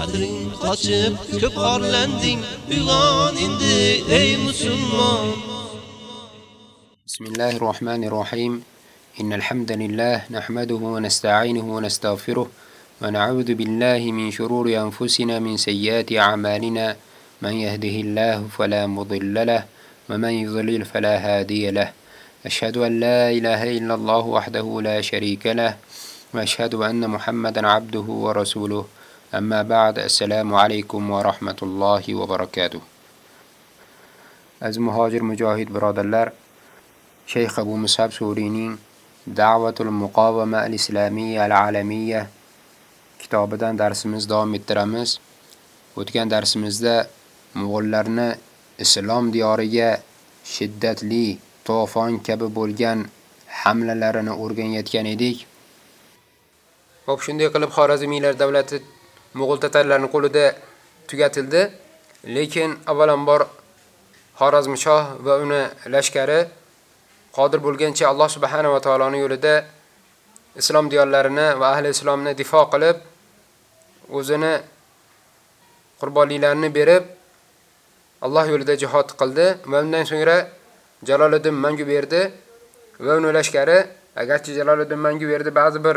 Qadring qochib ko'p xorlanding uyg'on endi ey musulmon بسم الله الرحمن الرحيم إن الحمد لله نحمده ونستعينه ونستغفره ونعوذ بالله من شرور أنفسنا من سيئات أعمالنا من يهده الله فلا مضل له ومن يضلل فلا هادي له أشهد أن لا إله إلا الله وحده لا شريك له وأشهد أن محمدا عبده ورسوله أما بعد السلام عليكم ورحمة الله وبركاته Az muhojir mujohid birodarlar, Sheyx Abu Musab Surining Da'vatul Muqawama al-Islamiyya al-Alamiyya kitobidan darsimiz davom ettiramiz. O'tgan darsimizda Mo'g'ullarni islom diyoriga shiddatli to'fon kabi bo'lgan hamlalarini o'rganayotgan edik. Xo'p, shunday qilib Xorazmiylar davlati Mo'g'ul tatarlarining qo'lida tugatildi, lekin avvalambor Xorazmshoh va uni lashkari qodir bo'lgancha Alloh subhanahu va taoloning yo'lida islom diyorlarini va ahli islomni difo qilib, o'zini qurbonliklarini berib, Alloh yo'lida jihad qildi va undan so'ngra Jaloliddin mangu berdi va uni lashkari agarchi Jaloliddin mangu berdi, ba'zi bir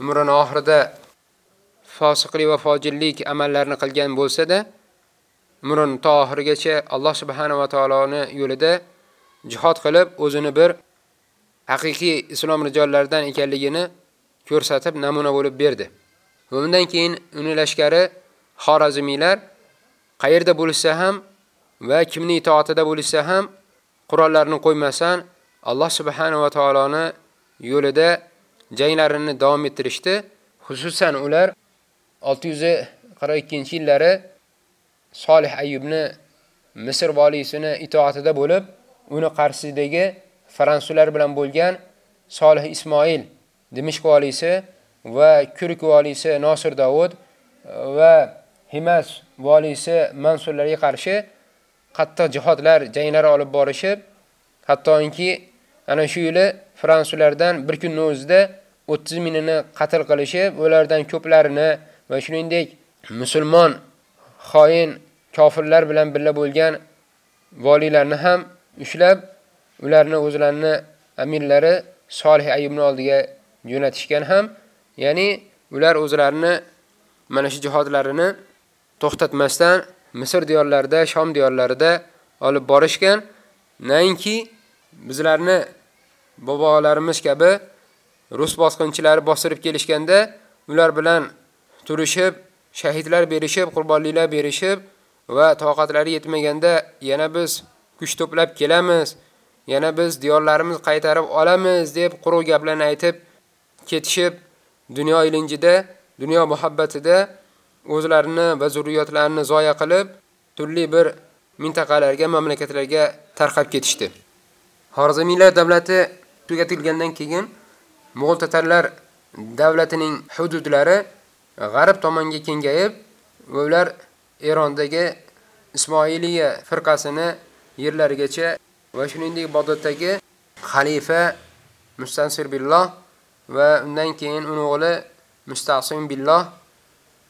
umrining oxirida fosiqlik va fojillik amallarni qilgan bo'lsa-da, umrin tohirgacha Alloh subhanahu va taoloni yo'lida jihad qilib, o'zini bir haqiqiy islom rijollaridan ekanligini ko'rsatib namuna bo'lib berdi. Va undan keyin uni lashkari Xorazmiylar qayerda bo'lsa ham va kimning itoatida bo'lsa ham qurollarni qo'ymasan, Alloh subhanahu va taoloni yo'lida janglarini davom ettirishdi. Xususan ular 642-yillari Solih Ayyubni Misr valisini itoatida bo'lib, uni qarshisidagi fransuzlar bilan bo'lgan Solih Ismoil Dimishq valisi va Kurk valisi Nosir Davud e, va Himas valisi Mansurlarga qarshi qattiq jihodlar, janglari olib borishib, hattoki ana shu yili fransuzlardan bir kunning o'zida 30 mingini qatl qilishib, ulardan ko'plarini va shuningdek musulmon xoin kofirlar bilan birga bo'lgan valilarni ham ushlab, ularni o'zlarini amirlari Solih Ayyubning oldiga jo'natishgan ham, ya'ni ular o'zlarini mana shu jihodlarini to'xtatmasdan Misr diyorlarida, Shom diyorlarida olib borishgan. Nainki bizlarni bobolarimiz kabi rus bosqinchilari bostirib kelishganda ular bilan turishib, shahidlar berishib, qurbonliklar berishib va toqatlari yetmaganda yana biz kuch to'plab kelamiz, yana biz diyorlarimiz qaytarib olamiz deb quruq gaplarni aytib ketishib, dunyo ilinjida, dunyo muhabbatida o'zlarini va zurriyatlarini zoya qilib, turli bir mintaqalarga, mamlakatlarga tarqab ketishdi. Xorazmiylar davlati tugatilgandan keyin Mo'g'ul tatarlar davlatining hududlari g'arb tomonga kengayib va ular Erondagi Ismoiliya firqasini yerlarigacha va shuningdek Bag'doddagi xalifa Mustansir billah va undan keyin uning o'g'li Mustasim billah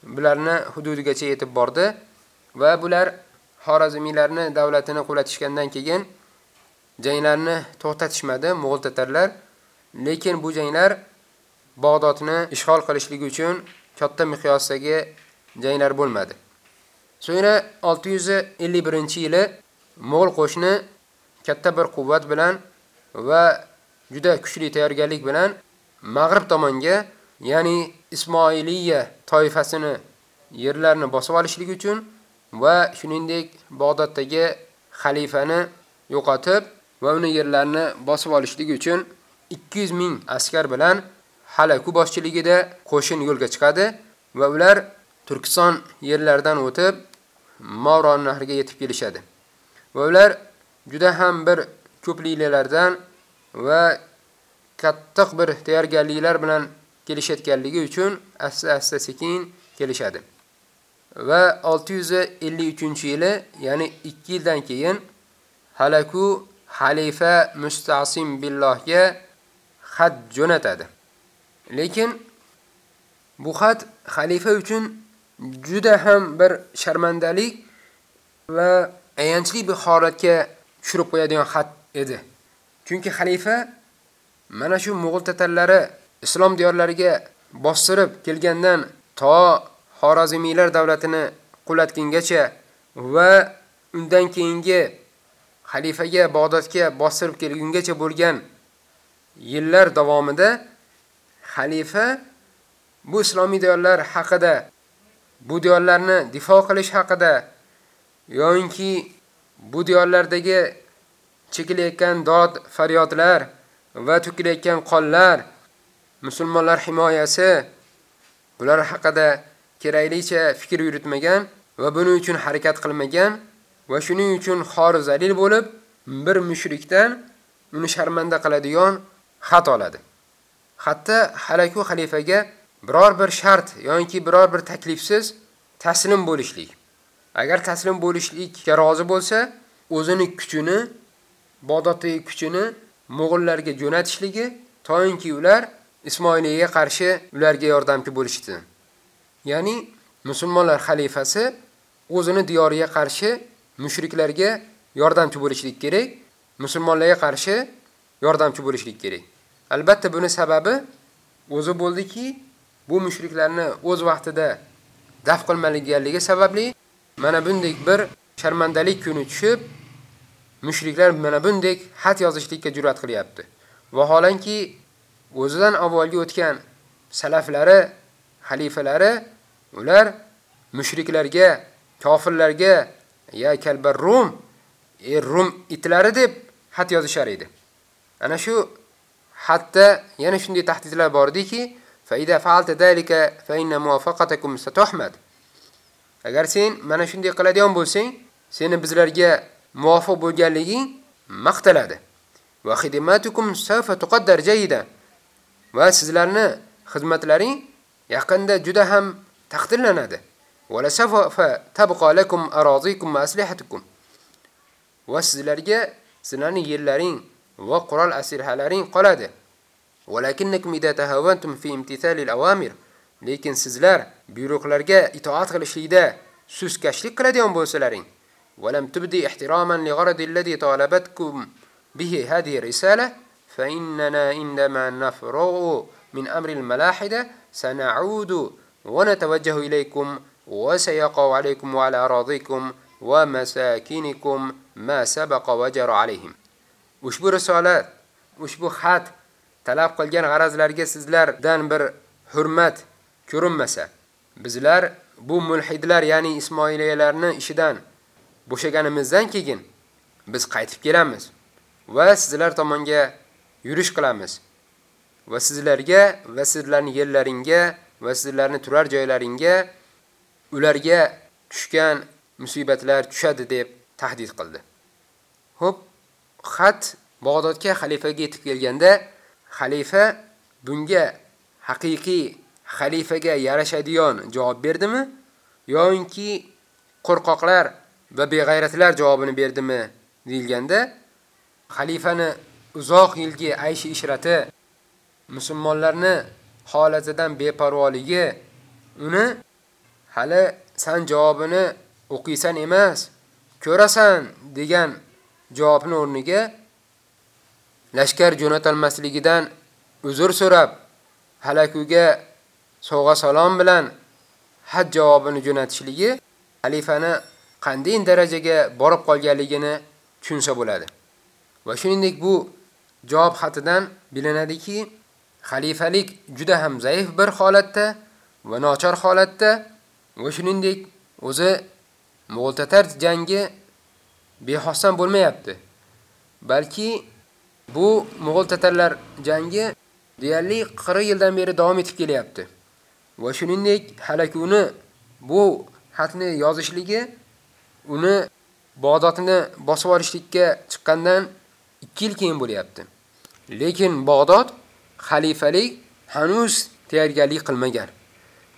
bularni hududigacha yetib bordi va bular Xorazmiylarni davlatini qulatishgandan keyin janglarni to'xtatishmadi Mo'g'ul tatarlar, lekin bu janglar Bag'dodni ishg'ol qilishligi uchun katta miqyosdagi janglar bo'lmadi. So'ngra 651-yili Mo'g'ul qo'shni katta bir quvvat bilan va juda kuchli tayyorgarlik bilan Mag'rib tomonga, ya'ni Ismoiliya toifasini yerlarni bosib olishligi uchun va shuningdek Bag'doddagi xalifani yo'qotib va uni yerlarini bosib olishligi uchun 200 ming askar bilan Halaku boshchiligida qo'shin yo'lga chiqadi va ular Turkiston yerlaridan o'tib Mavron nahriga yetib kelishadi. Va ular juda ham bir ko'pliklardan va qattiq bir tayyorgarliklar bilan kelishayotganligi uchun asta-asta sekin kelishadi. Va 653-yili, ya'ni 2 yildan keyin Halaku xalifa Mustasim billohga xat jo'natadi. Lekin bu xat xalifa uchun juda ham bir sharmandalik va ayanchli bir holatga tushirib qo'yadigan xat edi. Chunki xalifa mana shu Mo'g'ul tatarlari islom diyorlariga bostirib kelgandan to Xorazmiylar davlatini qulatgungacha va undan keyingi xalifaga Bag'dodga bostirib kelgungacha bo'lgan yillar davomida xalifa bu islomiy diyorlar haqida, bu diyorlarni difo qilish haqida yoinki bu diyorlardagi chekilayotgan dod faryodlar va to'kilayotgan qonlar, musulmonlar himoyasi bular haqida keraklicha fikr yuritmagan va buning uchun harakat qilmagan va shuning uchun xor zalil bo'lib, bir mushrikdan uni sharmanda qiladigan xat oladi. Hatto Halaku xalifaga biror bir shart yoki biror bir taklifsiz taslim bo'lishlik. Agar taslim bo'lishlikka rozi bo'lsa, o'zini kuchini, Bag'doddagi kuchini Mo'g'ullarga jo'natishligi to'yinki ular Ismoiliyga qarshi ularga yordamchi bo'lishdi. Ya'ni musulmonlar xalifasi o'zini diyoriga qarshi mushriklarga yordamchi bo'lishlik kerak, musulmonlarga qarshi yordamchi bo'lishlik kerak. Albatta buni sababi o'zi bo'ldiki, bu mushriklarni o'z vaqtida daf qilmaganligi sababli mana bunday bir sharmandalik kuni tushib, mushriklar mana bunday xat yozishlikka jur'at qilyapti. Vaholanki o'zidan avvalgi o'tgan salaflari, xalifalari ular mushriklarga, kofirlarga ya kalbar rum, e rum itlari deb xat yozishar edi. Ana shu Hatta yana shunday tahdidlar bor ediki, fa ida fa'alta zalika fa inna muwafaqatakum satuhmad. Agar sen mana shunday qiladigan bo'lsang, seni bizlarga muvofiq bo'lganliging maqtaladi. Va xidmatukum sawfa tuqaddar jayida. Va sizlarni xizmatlaring yaqinda juda ham taqdirlanadi. Va la sawfa tabqa lakum arazikum va aslihatukum. Va sizlarga sizlarning yerlaring وقرال أسير هالأرين قلادة. ولكنك مدى تهوانتم في امتثال الأوامر. لكن سزلار بيروك لرغا إطاعت غلشيدا سوس كشريك لديهم بوسلارين ولم تبدي احتراما لغرض الذي طالبتكم به هذه الرسالة فإننا عندما نفرغ من أمر الملاحدة سنعود ونتوجه إليكم وسيقع عليكم وعلى أراضيكم ومساكنكم ما سبق وجر عليهم. Ushbu risola, ushbu xat talab qilgan g'arazlarga sizlardan bir hurmat ko'rinmasa bizlar bu mulhidlar ya'ni ismoiliyalarni ishidan bo'shaganimizdan keyin biz qaytib kelamiz va sizlar tomonga yurish qilamiz va sizlarga va sizlarning yerlaringga va sizlarning turar joylaringga ularga tushgan musibatlar tushadi deb tahdid qildi. Xo'p, xat Bag'dodga xalifaga yetib kelganda, xalifa bunga haqiqiy xalifaga yarashadigan javob berdimi yoki qo'rqoqlar va beg'ayratlar javobini berdimi deyilganda, xalifani uzoq yilgi ayshi ishrati musulmonlarni holatidan beparvoligi uni hali san javobini o'qiysan emas, ko'rasan degan javobni o'rniga lashkar jo'natilmasligidan uzr so'rab, halakuga sovg'a salom bilan haj javobini jo'natishligi xalifani qanday darajaga borib qolganligini tushunsa bo'ladi. Va shuningdek bu javob xatidan bilinadiki, xalifalik juda ham zaif bir holatda va nochor holatda va shuningdek o'zi Mo'g'ul tatar jangi behosdan bo'lmayapti. Balki bu Mo'g'ul tatarlar jangi deyarli 40 yildan beri davom etib kelyapti. Va shuningdek halakuni bu xatni yozishligi uni Bag'dodni bosib olishlikka chiqqandan 2 yil keyin bo'lyapti. Lekin Bag'dod xalifalik hanuz tayyorgarlik qilmagan.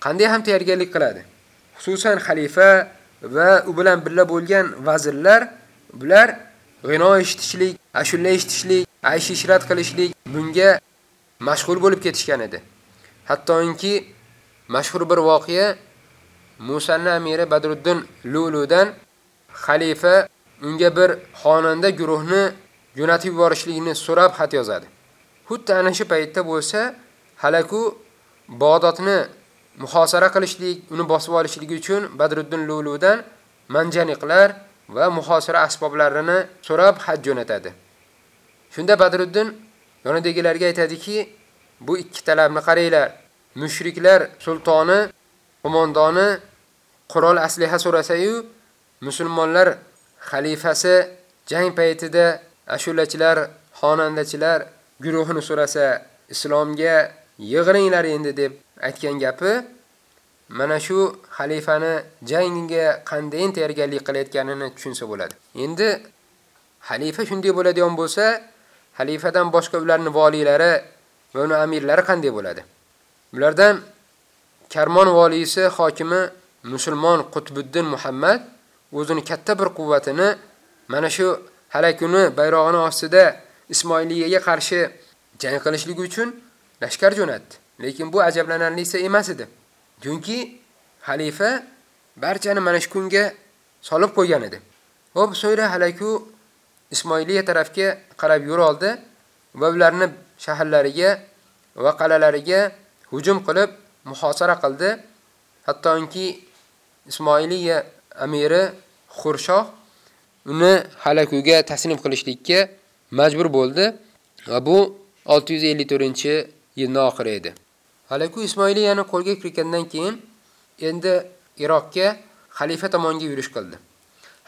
Qanday ham tayyorgarlik qiladi? Xususan xalifa va u bilan birga bo'lgan vazirlar bular g'ino eshitishlik, ashulla eshitishlik, aysh ishrat qilishlik bunga mashg'ul bo'lib ketishgan edi. Hattoki mashhur bir voqea Musanna amiri Badruddin Luludan xalifa unga bir xonanda guruhni jo'natib yuborishligini so'rab xat yozadi. Xuddi ana shu paytda bo'lsa, halaku Bag'dodni muhosara qilishlik, uni bosib olishlik uchun Badruddin Luludan manjaniqlar va muhosara asboblarini so'rab haj jo'natadi. Shunda Badruddin yonidagilarga aytadiki, bu ikki talabni qaranglar. Mushriklar sultoni, qo'mondoni qurol asliha so'rasa-yu, musulmonlar xalifasi jang paytida ashulachilar, xonandachilar guruhini so'rasa, islomga yig'ringlar endi deb aytgan gapi mana shu xalifani jangga qanday tayyorgarlik qilayotganini tushunsa bo'ladi. Endi xalifa shunday bo'ladigan bo'lsa, xalifadan boshqa ularning valiylari va uni amirlari qanday bo'ladi? Ulardan Karmon valisi hokimi musulmon Qutbuddin Muhammad o'zini katta bir quvvatini mana shu halakuni bayrog'ini ostida Ismoiliyaga qarshi jang qilishlik uchun lashkar jo'natdi. Lekin bu ajablanarlisi emas edi. Chunki xalifa barchani mana shu kunga solib qo'ygan edi. Xo'p, so'yra halaku Ismoiliya tarafga qarab yura oldi va ularni shaharlariga va qal'alariga hujum qilib muhosara qildi. Hattoki Ismoiliya amiri Xurshoh uni halakuga taslim qilishlikka majbur bo'ldi va bu 654-yilning oxiri edi. Halaku Ismoiliyani qo'lga kiritgandan keyin endi Iroqqa xalifa tomonga yurish qildi.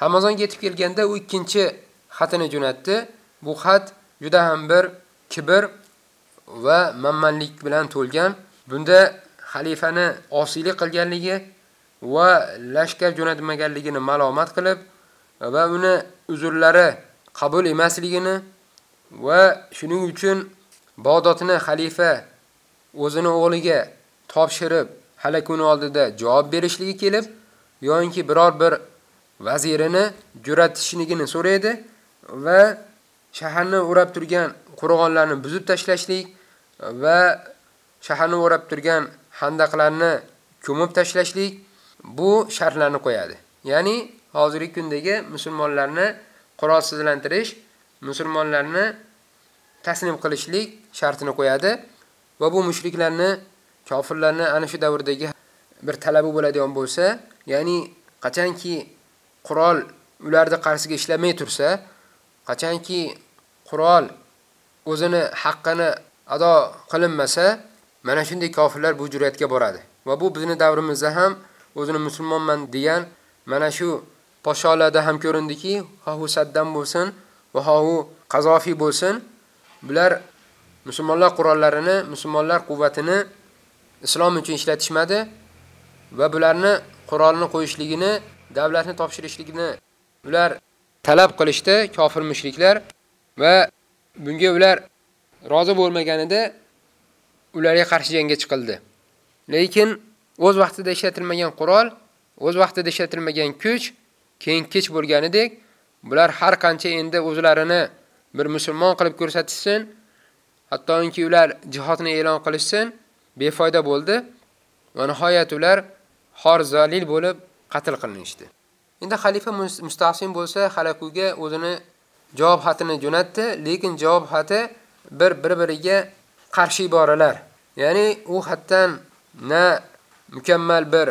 Hamazon yetib kelganda u ikkinchi xatini jo'natdi. Bu xat juda ham bir kibr va mammanlik bilan to'lgan. Bunda xalifani osiylik qilganligi va lashkar jo'natmaganligini ma'lumot qilib va uni uzurlari qabul emasligini va shuning uchun Bag'dodni xalifa o'zini o'g'liga topshirib halakuni oldida javob berishligi kelib, yo'inki biror bir vazirini jo'ratishligini so'raydi va shaharni o'rab turgan qo'rg'onlarni buzib tashlashlik va shaharni o'rab turgan handaqlarni ko'mib tashlashlik bu shartlarni qo'yadi. Ya'ni hozirgi kundagi musulmonlarni qurolsizlantirish, musulmonlarni taslim qilishlik shartini qo'yadi va bu mushriklarni, kofirlarni ana shu davrdagi bir talabi bo'ladigan bo'lsa, ya'ni qachonki qurol ularni qarshisiga ishlamay tursa, qachonki qurol o'zini haqqini ado qilinmasa, mana shunday kofirlar bu jur'atga boradi. Va bu bizni davrimizda ham o'zini musulmonman degan mana shu posholarda ham ko'rindiki, Hahu Saddam bo'lsin va xohu Qazofi bo'lsin, bular musulmonlar qurollarini, musulmonlar quvvatini islom uchun ishlatishmadi va bularni qurolni qo'yishligini, davlatni topshirishligini ular talab qilishdi kofir mushriklar va bunga ular rozi bo'lmaganida ularga qarshi jangga chiqildi. Lekin o'z vaqtida ishlatilmagan qurol, o'z vaqtida ishlatilmagan kuch keyin kech bo'lganidek, bular har qancha endi o'zlarini bir musulmon qilib ko'rsatishsin, hattoki ular jihodni e'lon qilishsin, befoyda bo'ldi va nihoyat ular xor zalil bo'lib qatl qilinishdi. Endi xalifa Musta'sim bo'lsa, halakuga o'zini javob xatini jo'natdi, lekin javob xati bir-biriga qarshi iboralar. Ya'ni u xatdan na mukammal bir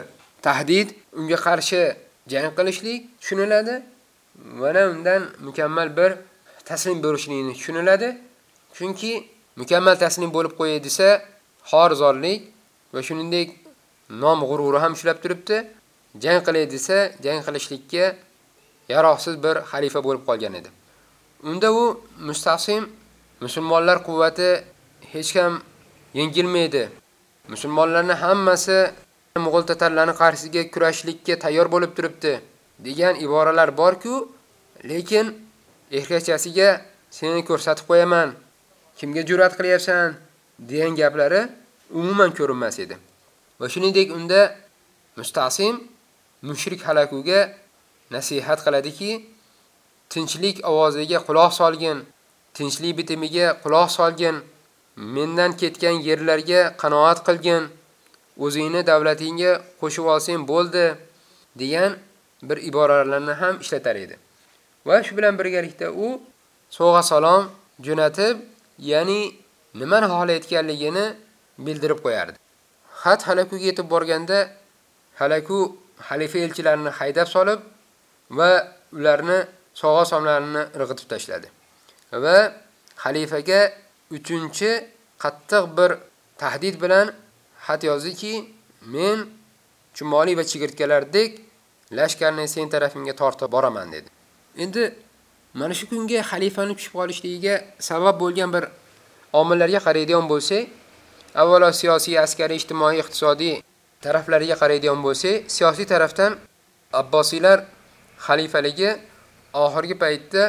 tahdid, unga qarshi jang qilishlik tushuniladi. Mana undan mukammal bir taslim bo'lishlikni tushuniladi. Chunki mukammal taslim bo'lib qo'yay desa, xorzorlik va shuningdek nom g'ururi ham ushlab turibdi. Jang qilay desa, jang qilishlikka yaroqsiz bir xalifa bo'lib qolgan edi. Unda u Mustaqsim musulmonlar quvvati hech ham yengilmaydi. Musulmonlarning hammasi Mo'g'ul tatarlarning qarshisiga kurashlikka tayyor bo'lib turibdi. degan iboralar bor-ku, lekin erkakchasiga seni ko'rsatib qo'yaman, kimga jur'at qilyapsan degan gaplari umuman ko'rinmas edi. Va shuningdek unda Mustasim mushrik halakuga nasihat qiladiki, tinchlik ovoziga quloq solgin, tinchlik bitimiga quloq solgin, mendan ketgan yerlarga qanoat qilgin, o'zingni davlatingga qo'shib olsang bo'ldi degan bir iboralarni ham ishlatar edi. Va shu bilan birgalikda u sovg'a salom jo'natib, ya'ni nimani xohlayotganligini bildirib qo'yardi. Xat halakuga yetib borganda halaku xalifa elchilarini haydab solib va ularni sog'a somlarini irg'itib tashladi. Va xalifaga 3-chi qattiq bir tahdid bilan xat yozdiki, men chumoli va chigirtkalardek lashkarni sen tarafingga tortib boraman dedi. Endi mana shu kunga xalifani tushib qolishligiga sabab bo'lgan bir omillarga qaraydigan bo'lsak, avvalo siyosiy, askariy, ijtimoiy, iqtisodiy taraflariga qaraydigan bo'lsak, siyosiy tarafdan Abbosiylar xalifaligi oxirgi paytda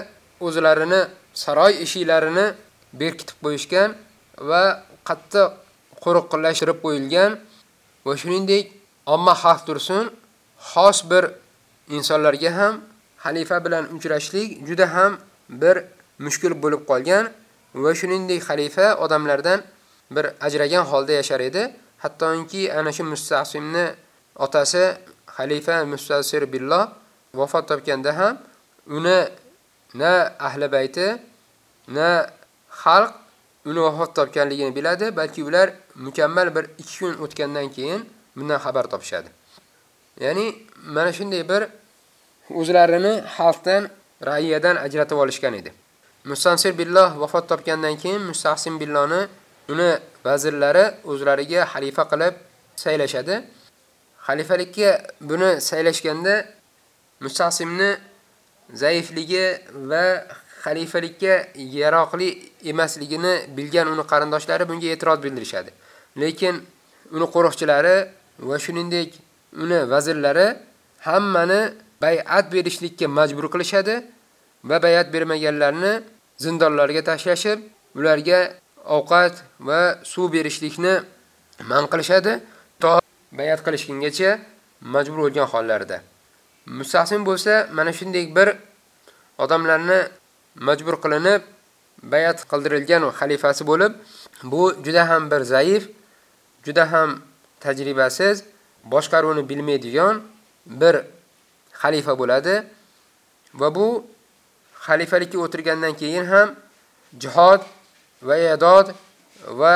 o'zlarini saroy eshiklarini berkitib qo'yishgan va qattiq qo'riqlashtirib qo'yilgan va shuningdek omma xalq tursin xos bir insonlarga ham xalifa bilan uchrashlik juda ham bir mushkul bo'lib qolgan va shuningdek xalifa odamlardan bir ajragan holda yashar edi. Hattoki ana shu Mustasimni otasi xalifa Mustasir billah vafot topganda ham uni na ahli bayti, na xalq uni vafot topganligini biladi, balki ular mukammal bir 2 kun o'tgandan keyin bundan xabar topishadi. Ya'ni mana shunday bir o'zlarini xalqdan, ra'iyadan ajratib olishgan edi. Mustansir billah vafot topgandan keyin Mustahsin billoni uni vazirlari o'zlariga xalifa qilib saylashadi. Xalifalikka buni saylashganda Mustahsimni zaifligi va xalifalikka yaroqli emasligini bilgan uni qarindoshlari bunga e'tiroz bildirishadi. Lekin uni qo'riqchilari va shuningdek uni vazirlari hammani bay'at berishlikka majbur qilishadi va bay'at bermaganlarni zindonlarga tashlashib, ularga ovqat va suv berishlikni man qilishadi to bay'at qilishgungacha majbur bo'lgan hollarda. Mustahsin bo'lsa, mana shunday bir odamlarni majbur qilinib bay'at qildirilgan xalifasi bo'lib, bu juda ham bir zaif, juda ham tajribasiz, boshqaruvni bilmaydigan bir xalifa bo'ladi va bu xalifalikka o'tirgandan keyin ham jihod va yadod va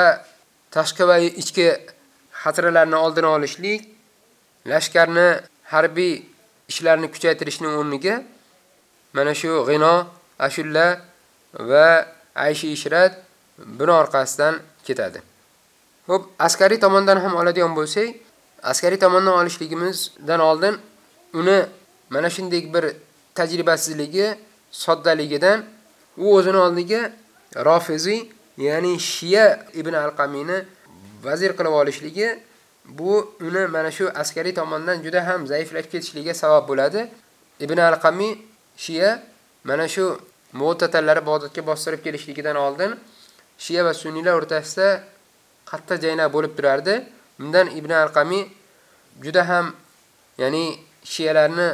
tashqi va ichki xatirlarni oldini olishlik, lashkarni harbiy ishlarni kuchaytirishning o'rniga mana shu g'ino, ashulla va ayshi ishrat buni orqasidan ketadi. Xo'p, askariy tomondan ham oladigan bo'lsak, askariy tomondan olishligimizdan oldin uni mana shunday bir tajribasizligi, soddaligidan u o'zini oldiga Rafizi, ya'ni Shia ibn al-Qamini vazir qilib olishligi bu uni mana shu askariy tomondan juda ham zaiflashib ketishligiga sabab bo'ladi. Ibn al-Qami Shia mana shu Mu'tazillar Bag'dodga bostirib kelishligidan oldin Shia va Sunniylar o'rtasida qatta jayna bo'lib turardi. Bundan Ibn al-Qami juda ham ya'ni Shiyalarni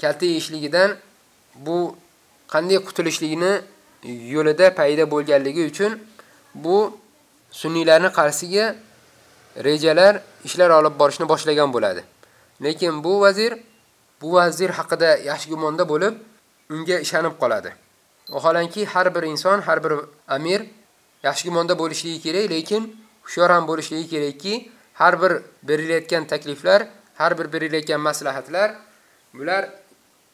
kalta yeyishligidan bu qanday qutulishligini yo'lida paydo bo'lganligi uchun bu Sunniylarning qarshisiga rejalar, ishlar olib borishni boshlagan bo'ladi. Lekin bu vazir bu vazir haqida yaxshi gumonda bo'lib, unga ishonib qoladi. Vaholanki har bir inson, har bir amir yaxshi gumonda bo'lishligi kerak, lekin hushyor ham bo'lishligi kerakki, har bir berilayotgan takliflar, har bir berilayotgan maslahatlar bular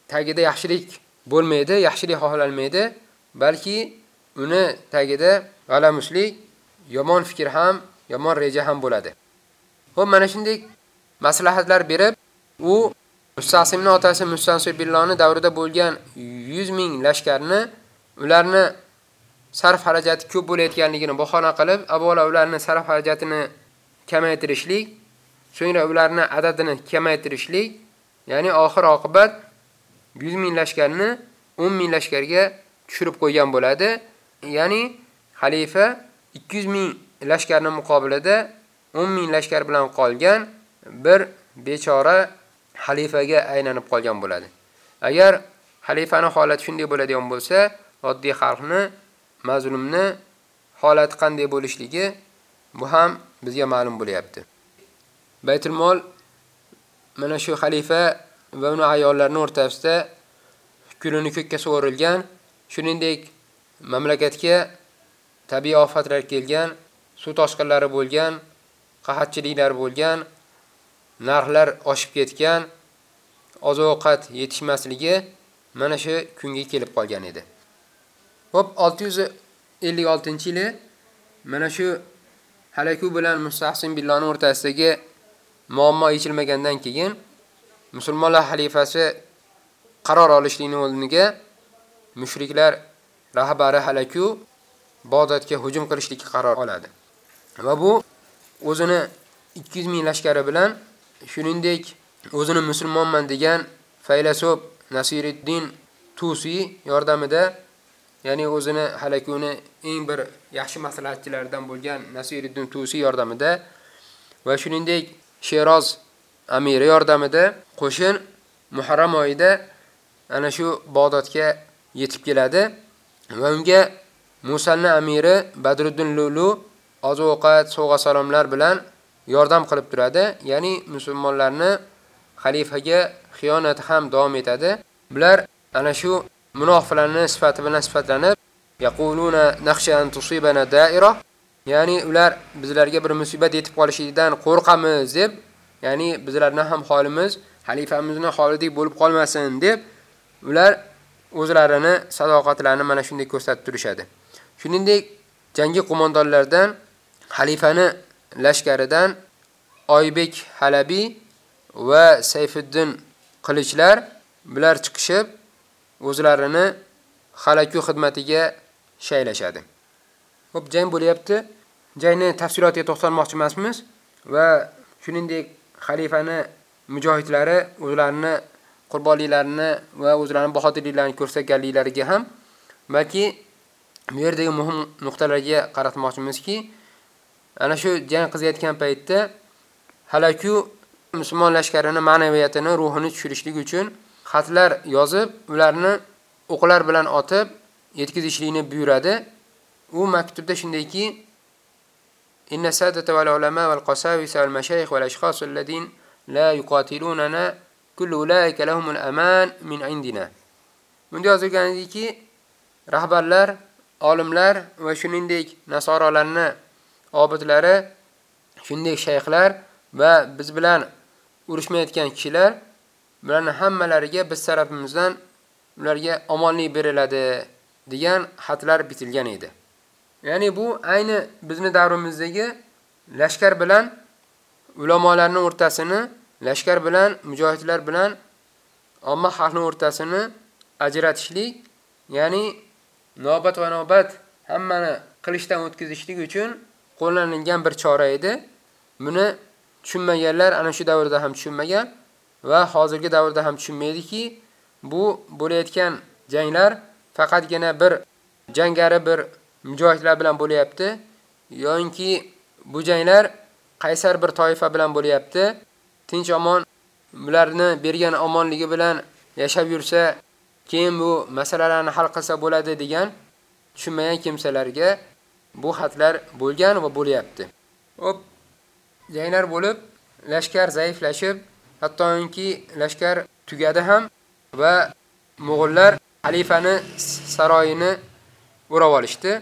tagida yaxshilik bo'lmaydi, yaxshilik xohlanmaydi, balki uni tagida g'alamuslik, yomon fikr ham yomon reja ham bo'ladi. Xo'p, mana shunday maslahatlar berib, u Mustasimning otasi Mustansib billoni davrida bo'lgan 100 ming lashkarni ularni sarf xarajati ko'p bo'layotganligini bahona qilib, avvalo ularni sarf xarajatini kamaytirishlik, so'ngra ularni adadini kamaytirishlik, ya'ni oxir oqibat 100 ming lashkarni 10 ming lashkarga tushirib qo'ygan bo'ladi. Ya'ni xalifa 200 ming lashkarning muqobilida 10 ming lashkar bilan qolgan bir bechora xalifaga aylanib qolgan bo'ladi. Agar xalifaning holati shunday bo'ladigan bo'lsa, oddiy xalqni, mazlumni holati qanday bo'lishligi bu ham bizga ma'lum bo'lyapti. Baytul mol mana shu xalifa va uni ayollarning o'rtasida kulini ko'kka sovurilgan, shuningdek mamlakatga tabiiy ofatlar kelgan, suv toshqinlari bo'lgan, qahatchiliklar bo'lgan, narxlar oshib ketgan, oziq-ovqat yetishmasligi mana shu kunga kelib qolgan edi. Xo'p, 656-yili mana shu Halaku bilan Mustahsin billoning o'rtasidagi muammo yechilmagandan keyin musulmonlar xalifasi qaror olishlikning o'rniga mushriklar rahbari Halaku Bag'dodga hujum qilishlikka qaror oladi. Va bu o'zini 200 ming lashkari bilan shuningdek o'zini musulmonman degan faylasuf Nasiriddin Tusi yordamida ya'ni o'zini halakuni eng bir yaxshi maslahatchilaridan bo'lgan Nasiriddin Tusi yordamida va shuningdek Sheroz amiri yordamida qo'shin Muharram oyida ana shu Bag'dodga yetib keladi va unga Musalni amiri Badruddin Lulu oziq-ovqat, sovg'a salomlar bilan yordam qilib turadi. Ya'ni musulmonlarni xalifaga xiyonati ham davom etadi. Bular ana shu munofiqlarning sifati bilan sifatlanib, yaquluna naqsha an tusibana da'ira, ya'ni ular bizlarga bir musibat yetib qolishidan qo'rqamiz deb, ya'ni bizlarning ham holimiz xalifamizning holidek bo'lib qolmasin deb ular o'zlarini sadoqatlarini mana shunday ko'rsatib turishadi. Shuningdek, jangi qo'mondonlardan xalifani lashkaridan Oybek Halabi va Sayfiddin Qilichlar bular chiqishib o'zlarini xalaku xizmatiga shaylashadi. Xo'p, jang bo'lyapti. Jangni tafsilotiga to'xtalmoqchi emasmiz va shuningdek xalifani mujohidlari o'zlarini qurbonliklarini va o'zlarining bahodirliklarini ko'rsatganliklariga ham balki bu yerdagi muhim nuqtalarga qaratmoqchimizki, ana shu jang qizayotgan paytda halaku musulmon lashkarining ma'naviyatini, ruhini tushirishlik uchun xatlar yozib, ularni o'qlar bilan otib yetkazishlikni buyuradi. U maktubda shundayki: Inna sadata wal ulama wal qasawis wal mashayikh wal ashkhas alladin la yuqatilunana kullu ulaika lahum al aman min indina. Bunda yozilganidiki, rahbarlar, olimlar va shuningdek nasoralarni obidlari, shuningdek shayxlar va biz bilan urushmayotgan kishilar bularning hammalariga biz tarafimizdan ularga omonlik beriladi degan xatlar bitilgan edi. Ya'ni bu ayni bizni davrimizdagi lashkar bilan ulamolarning o'rtasini, lashkar bilan mujohidlar bilan omma xalqning o'rtasini ajratishlik, ya'ni navbat va navbat hammani qilishdan o'tkazishlik uchun qo'llanilgan bir chora edi. Buni tushunmaganlar ana shu davrda ham tushunmagan va hozirgi davrda ham tushunmaydiki, bu bo'layotgan janglar faqatgina bir jangari bir mujohidlar bilan bo'lyapti yoki bu janglar qaysar bir toifa bilan bo'lyapti. Tinch omon ularni bergan omonligi bilan yashab yursa, keyin bu masalalarni hal qilsa bo'ladi degan tushunmagan kimsalarga bu xatlar bo'lgan va bo'lyapti. Hop, janglar bo'lib, lashkar zaiflashib, hattoki lashkar tugadi ham va mo'g'ullar xalifani saroyini o'rab olishdi.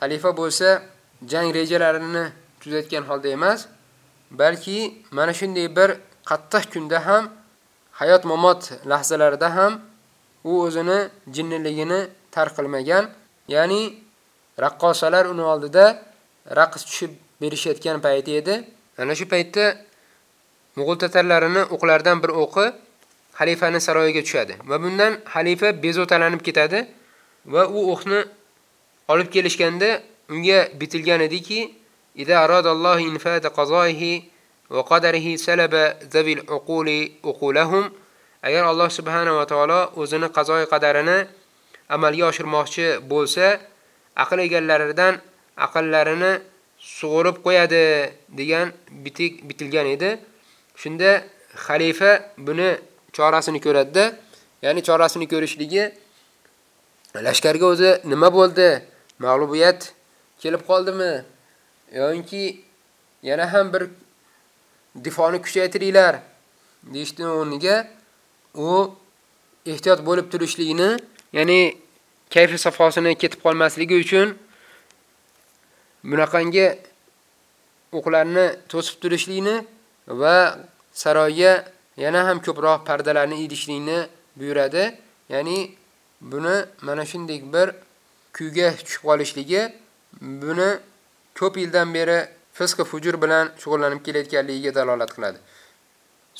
Xalifa bo'lsa jang rejalarini tuzatgan holda emas, balki mana shunday bir qattiq kunda ham hayot mamot lahzalarida ham u o'zini jinniligini tark qilmagan, ya'ni raqqosalar uni oldida raqs tushib berishayotgan payti edi. Ana shu paytda Mo'g'ul tatarlarini o'qlardan bir o'qi xalifaning saroyiga tushadi va bundan xalifa bezotalanib ketadi va u o'qni olib kelishganda unga bitilgan ediki: "Ida aradallohu infada qazoihi va qadarihi salaba zavil uquli uqulahum Agar Alloh subhanahu va taolo o'zini qazoi qadarini amalga oshirmoqchi bo'lsa, aql egallaridan aqllarini sug'urib qo'yadi degan bitik bitilgan edi. Shunda xalifa buni chorasini ko'radida, ya'ni chorasini ko'rishligi lashkarga o'zi nima bo'ldi? Mag'lubiyat kelib qoldimi? yoki yana ham bir difoni kuchaytiringlar deyishdi o'rniga u ehtiyot bo'lib turishligini, ya'ni kayfi safosini ketib qolmasligi uchun bunaqangi o'qlarni to'sib turishlikni va saroyga yana ham ko'proq pardalarni idishlikni buyuradi. Ya'ni buni mana shunday bir kuyga tushib qolishligi buni ko'p yildan beri fisq fujur bilan shug'ullanib kelayotganligiga dalolat qiladi.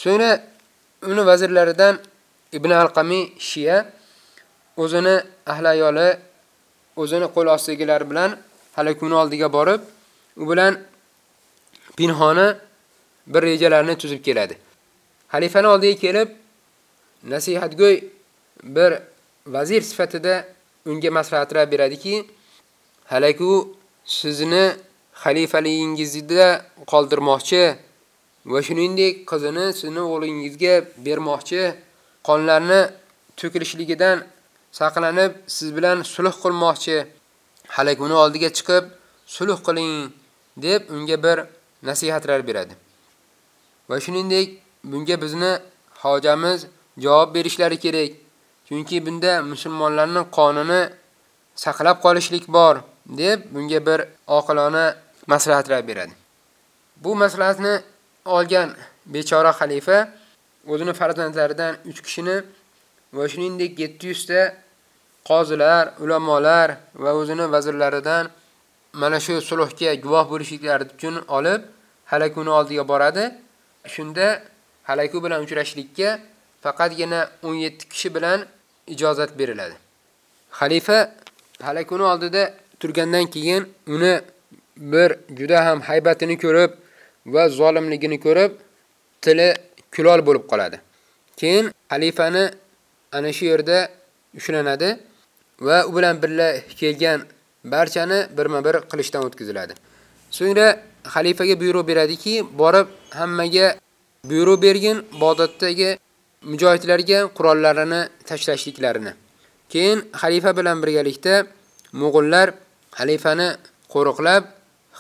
So'ngra uni vazirlaridan Ibn al-Qami Shia o'zini ahli ayoli o'zini qo'l ostidagilar bilan halakuni oldiga borib, u bilan pinhona bir rejalarni tuzib keladi. Xalifani oldiga kelib, nasihatgo'y bir vazir sifatida unga maslahatlar beradiki, halaku sizni xalifaligingizda qoldirmoqchi va shuningdek qizini sizning o'g'lingizga bermoqchi, qonlarni to'kilishligidan saqlanib siz bilan sulh qilmoqchi. Halak uni oldiga chiqib sulh qiling deb unga bir nasihatlar beradi. Va shuningdek bunga bizni hojamiz javob berishlari kerak. Chunki bunda musulmonlarning qonini saqlab qolishlik bor deb bunga bir oqilona maslahatlar beradi. Bu maslahatni olgan bechora xalifa o'zini farzandlaridan 3 kishini va shuningdek 700 ta qozilar, ulamolar va o'zini vazirlaridan mana shu sulhga guvoh bo'lishliklari uchun olib halakuni oldiga boradi. Shunda halaku bilan uchrashlikka faqatgina 17 kishi bilan ijozat beriladi. Xalifa halakuni oldida turgandan keyin uni bir juda ham haybatini ko'rib va zolimligini ko'rib tili kulol bo'lib qoladi. Keyin xalifani ana shu yerda ushlanadi va u bilan birga kelgan barchani birma-bir qilishdan o'tkaziladi. So'ngra xalifaga buyruq beradiki, borib hammaga buyruq bergin Bag'doddagi mujohidlarga qurollarini tashlashliklarini. Keyin xalifa bilan birgalikda mo'g'ullar xalifani qo'riqlab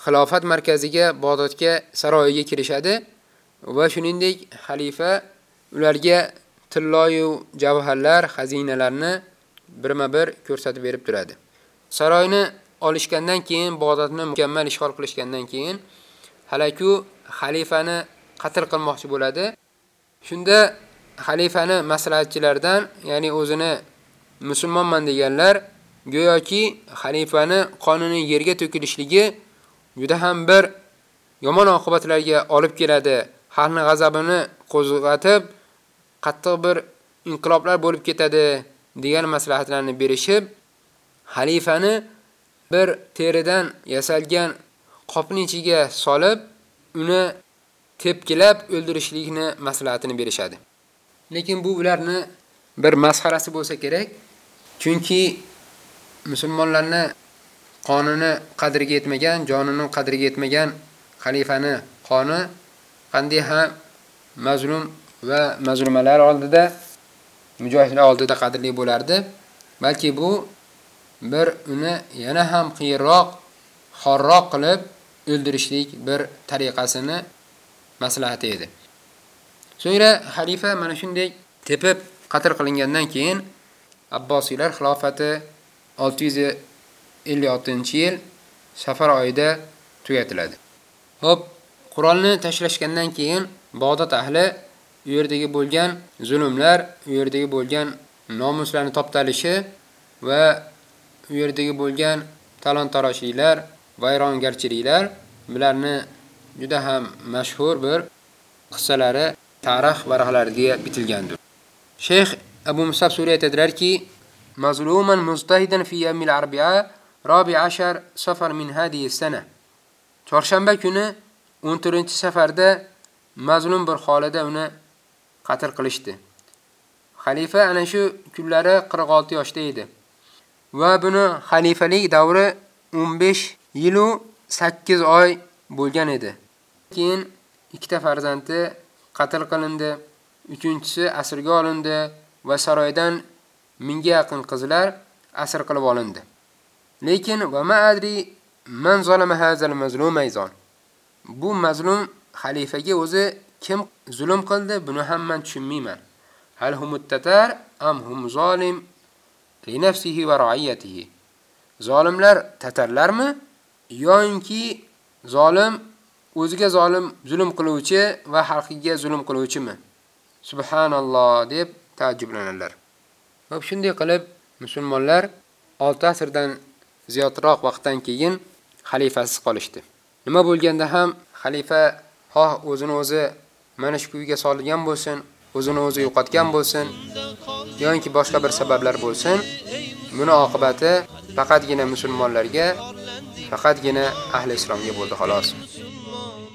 xilofat markaziga Bag'dodga saroyiga kirishadi va shuningdek xalifa ularga tilloyu javharlar, xazinalarni birma-bir ko'rsatib berib turadi. Saroyni olishgandan keyin Bag'dodni mukammal ishg'ol qilishgandan keyin halaku xalifani qatl qilmoqchi bo'ladi. Shunda xalifani maslahatchilaridan, ya'ni o'zini musulmonman deganlar go'yoki xalifani qonuni yerga to'kilishligi juda ham bir yomon oqibatlarga olib keladi. Xalqning g'azabini qo'zg'atib, qattiq bir inqiloblar bo'lib ketadi degan maslahatlarni berishib, xalifani bir teridan yasalgan qopning ichiga solib, uni tepkilab o'ldirishlikni maslahatini berishadi. Lekin bu ularni bir masxarasi bo'lsa kerak. Chunki musulmonlarni qonini qadriga yetmagan, jonining qadriga yetmagan xalifani qoni qanday ham mazlum va mazlumalar oldida, mujohidlar oldida qadrli bo'lardi. Balki bu bir uni yana ham qiyroq, xorroq qilib o'ldirishlik bir tariqasini maslahati edi. So'ngra xalifa mana shunday tepib qatl qilingandan keyin Abbosiylar xilofati 656-yil Safar oyida tugatiladi. Xo'p, Qur'onni tashlashgandan keyin Bag'dod ahli u yerdagi bo'lgan zulmlar, u yerdagi bo'lgan nomuslarni toptalishi va u yerdagi bo'lgan talon-taroshliklar, vayrongarchiliklar bularni juda ham mashhur bir qissalari tarix varaqlariga bitilgandir. Sheyx Abu Musab Suriya aytadilarki, mazluman mujtahidan fi yawmil arbi'a rabi ashar safar min hadihi sana. Chorshanba kuni 14-safarda mazlum bir holida uni qatl qilishdi. Xalifa ana shu kunlari 46 yoshda edi. Va buni xalifalik davri 15 yil 8 oy bo'lgan edi. Keyin ikkita farzandi qatl qilindi, uchinchisi asirga olindi va saroydan mingga yaqin qizlar asir qilib olindi. Lekin va ma adri man zalama hazal mazlum ayzon. Bu mazlum xalifaga o'zi kim zulm qildi, buni ham men tushunmayman. Hal humut tatar am hum zolim li nafsihi va ra'iyatihi. Zolimlar tatarlarmi yoinki zolim o'ziga zolim zulm qiluvchi va xalqiga zulm qiluvchimi? Subhanalloh deb taajjublanadilar. Va shunday qilib musulmonlar 6 asrdan ziyodroq vaqtdan keyin xalifasiz qolishdi. Nima bo'lganda ham xalifa xoh o'zini o'zi mana shu kuyga solgan bo'lsin, o'zini o'zi yo'qotgan bo'lsin, yoki boshqa bir sabablar bo'lsin, buni oqibati faqatgina musulmonlarga, faqatgina ahli islomga bo'ldi xolos.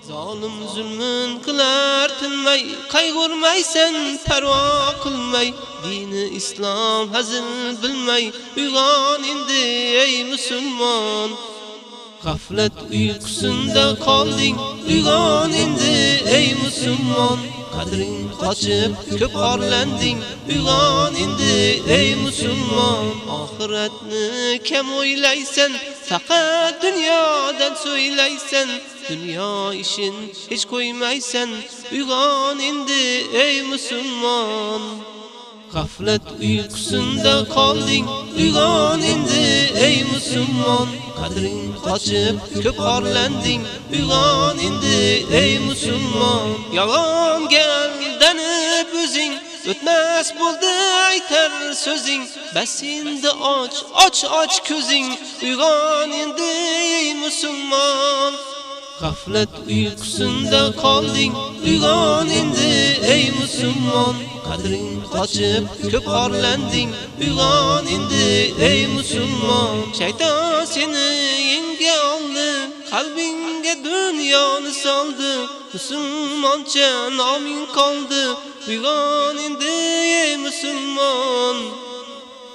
Zolim zulmün qilar tinmay, qayg'urmaysan, parvo qilmay, dini islom hazil bilmay, uyg'on endi ey musulmon. G'aflat uyqusinda qolding, uygan indi ey musulmon. Qadring qochib, köparlendin, orlanding, indi ey musulmon. Oxiratni kam o'ylaysan, faqat dunyodan so'ylaysan. Dunyo ishin hech qo'ymaysan, uyg'on endi ey musulmon. G'aflat uyqusinda qolding, uyg'on endi ey musulmon. Qadring qochib, ko'p orlanding, uyg'on endi ey musulmon. Yolg'onga aldanib o'zing O'tmas bo'ldi aytar so'zing, bas endi och, och, och ko'zing, uyg'on endi ey musulmon. G'aflat uyqusinda qolding, uyg'on endi ey musulmon. Qadring qochib, ko'p orlanding, uyg'on endi ey musulmon. Shayton seni yenga oldi, qalbingga dunyoni soldi, musulmoncha noming qoldi, uyg'on endi ey musulmon.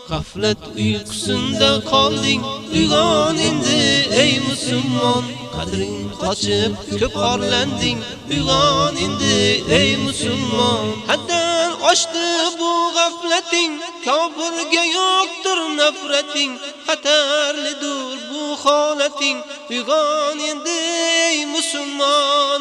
G'aflat uyqusinda qolding, uyg'on endi ey musulmon. Qadring qochib, ko'p orlanding, uyg'on endi ey musulmon. Haddan oshdi bu g'aflating, kofirga yo'qdir nafrating, xatarlidir bu holating, uyg'on endi ey musulmon.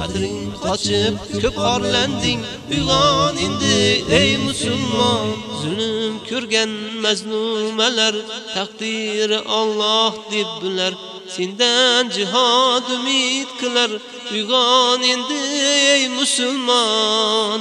Qadring qochib, ko'p orlanding, uyg'on endi ey musulmon. Zulm ko'rgan mazlumalar taqdiri Alloh deb bular Sendan jihod umid qilar, uyg'on endi ey musulmon.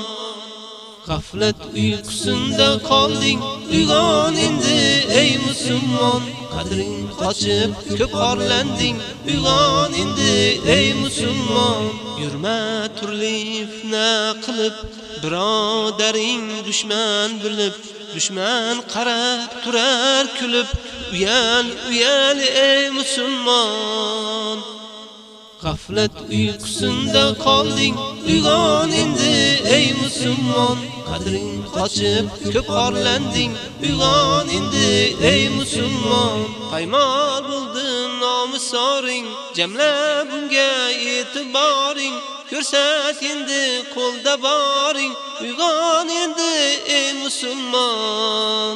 G'aflat uyqusinda qolding, uyg'on endi ey musulmon. Qadring qochib, ko'p orlanding, uyg'on endi ey musulmon. Yurma turli fitna qilib, birodaring dushman bilib, dushman qarab turar kulib, uyal, uyal ey musulmon. G'aflat uyqusinda qolding, uyg'on endi ey musulmon. Qadring qochib, ko'p orlanding, uyg'on endi ey musulmon. Qaymol bo'ldi nomusoring, jamla bunga e'tiboring. Ko'rsat endi qo'lda boring, uyg'on endi ey musulmon.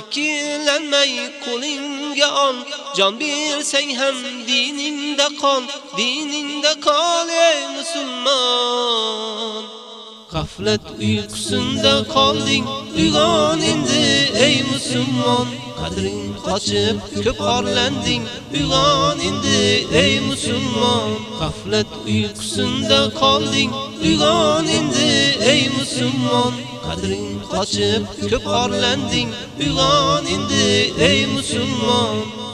ikkilanmay qo'lingga ol jon bersang ham diningda qol diningda qol ey musulmon Gaflet uykusunda qolding uyg'on endi ey musulmon qadring qochib ko'p orlanding uyg'on endi ey musulmon Gaflet uykusunda qolding uyg'on endi ey musulmon qadring qochib ko'p orlanding uyg'on endi ey musulmon